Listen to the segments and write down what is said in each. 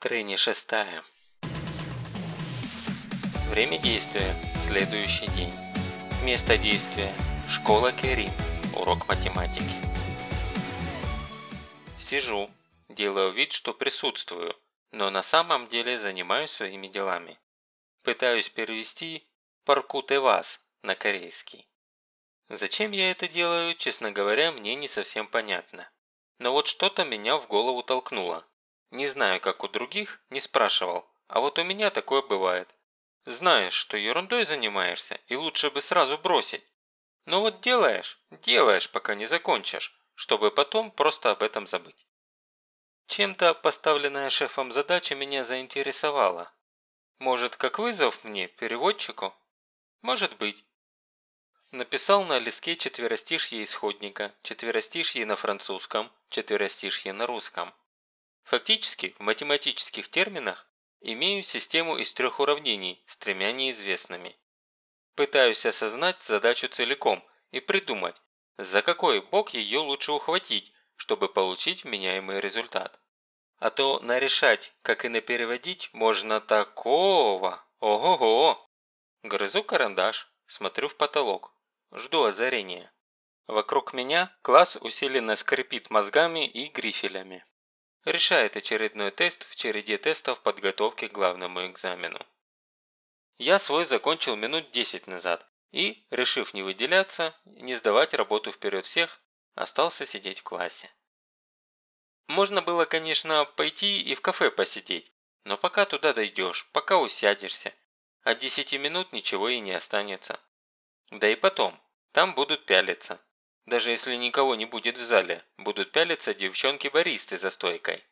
Трени шестая. Время действия – следующий день. Место действия – школа Керин, урок математики. Сижу, делаю вид, что присутствую, но на самом деле занимаюсь своими делами. Пытаюсь перевести «паркуте вас» на корейский. Зачем я это делаю, честно говоря, мне не совсем понятно. Но вот что-то меня в голову толкнуло. Не знаю, как у других, не спрашивал, а вот у меня такое бывает. Знаешь, что ерундой занимаешься, и лучше бы сразу бросить. Но вот делаешь, делаешь, пока не закончишь, чтобы потом просто об этом забыть. Чем-то поставленная шефом задача меня заинтересовала. Может, как вызов мне, переводчику? Может быть. Написал на листке четверостишье исходника, четверостишье на французском, четверостишье на русском. Фактически, в математических терминах имею систему из трех уравнений с тремя неизвестными. Пытаюсь осознать задачу целиком и придумать, за какой бок ее лучше ухватить, чтобы получить вменяемый результат. А то нарешать, как и напереводить, можно такого. Ого-го! Грызу карандаш, смотрю в потолок. Жду озарения. Вокруг меня класс усиленно скрипит мозгами и грифелями. Решает очередной тест в череде тестов подготовки к главному экзамену. Я свой закончил минут 10 назад и, решив не выделяться, не сдавать работу вперед всех, остался сидеть в классе. Можно было, конечно, пойти и в кафе посидеть, но пока туда дойдешь, пока усядешься, от 10 минут ничего и не останется. Да и потом, там будут пялиться. Даже если никого не будет в зале, будут пялиться девчонки-баристы за стойкой.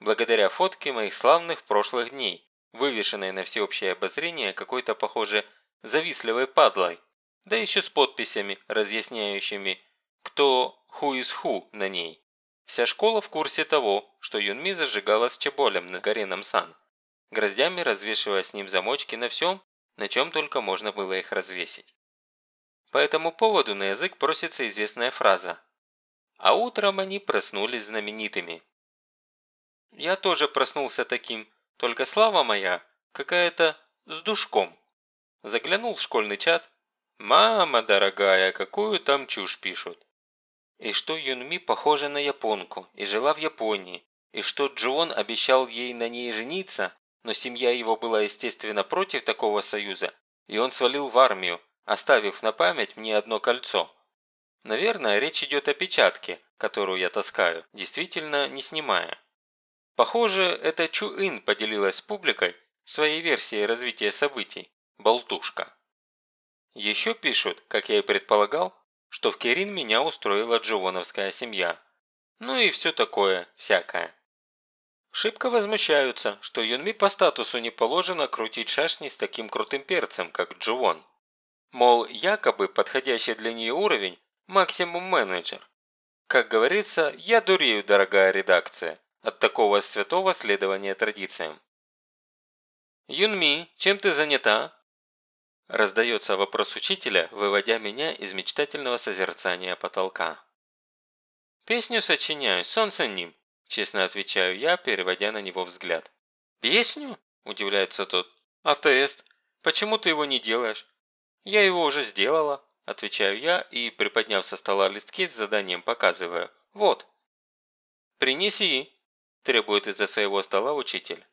Благодаря фотке моих славных прошлых дней, вывешенной на всеобщее обозрение какой-то, похоже, завистливой падлой, да еще с подписями, разъясняющими, кто ху из ху на ней. Вся школа в курсе того, что Юнми зажигала с Чеболем на горе Намсан, гроздями развешивая с ним замочки на всем, на чем только можно было их развесить. По этому поводу на язык просится известная фраза «А утром они проснулись знаменитыми». Я тоже проснулся таким, только слава моя какая-то с душком. Заглянул в школьный чат. «Мама дорогая, какую там чушь пишут!» И что Юнми похожа на японку и жила в Японии, и что Джон обещал ей на ней жениться, но семья его была естественно против такого союза, и он свалил в армию, оставив на память мне одно кольцо. Наверное, речь идет о печатке, которую я таскаю, действительно не снимая. Похоже, это Чу-Ин поделилась с публикой своей версией развития событий – болтушка. Еще пишут, как я и предполагал, что в Керин меня устроила дживоновская семья. Ну и все такое, всякое. Шибко возмущаются, что Юнми по статусу не положено крутить шашни с таким крутым перцем, как Дживон. Мол, якобы подходящий для нее уровень – максимум менеджер. Как говорится, я дурею, дорогая редакция, от такого святого следования традициям. «Юнми, чем ты занята?» Раздается вопрос учителя, выводя меня из мечтательного созерцания потолка. «Песню сочиняю, солнце ним», – честно отвечаю я, переводя на него взгляд. «Песню?» – удивляется тот. «А тест? Почему ты его не делаешь? «Я его уже сделала», – отвечаю я и, приподняв со стола листки с заданием, показываю. «Вот». «Принеси», – требует из-за своего стола учитель.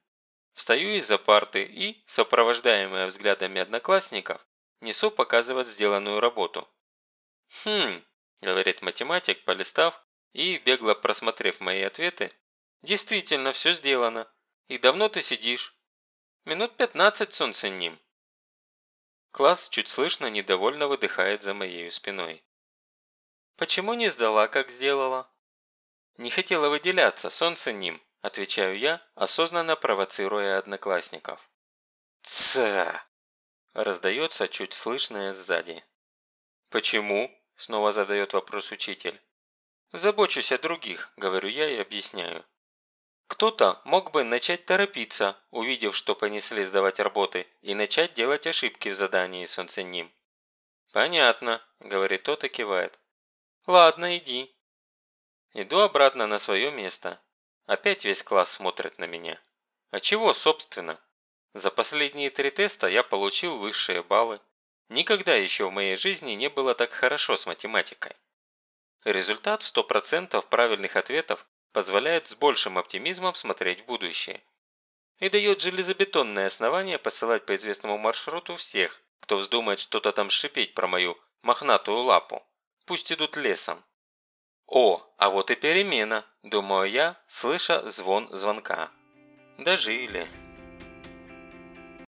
Встаю из-за парты и, сопровождаемая взглядами одноклассников, несу показывать сделанную работу. «Хм», – говорит математик, полистав и, бегло просмотрев мои ответы, «действительно все сделано. И давно ты сидишь?» «Минут пятнадцать, солнце ним». Класс чуть слышно недовольно выдыхает за моей спиной. «Почему не сдала, как сделала?» «Не хотела выделяться, солнце ним», – отвечаю я, осознанно провоцируя одноклассников. «Ца!» – раздается чуть слышное сзади. «Почему?» – снова задает вопрос учитель. «Забочусь о других», – говорю я и объясняю. Кто-то мог бы начать торопиться, увидев, что понесли сдавать работы, и начать делать ошибки в задании солнценим. «Понятно», – говорит тот и кивает. «Ладно, иди». Иду обратно на свое место. Опять весь класс смотрит на меня. А чего, собственно? За последние три теста я получил высшие баллы. Никогда еще в моей жизни не было так хорошо с математикой. Результат в 100% правильных ответов позволяет с большим оптимизмом смотреть в будущее. И дает железобетонное основание посылать по известному маршруту всех, кто вздумает что-то там шипеть про мою мохнатую лапу. Пусть идут лесом. О, а вот и перемена, думаю я, слыша звон звонка. Дожили.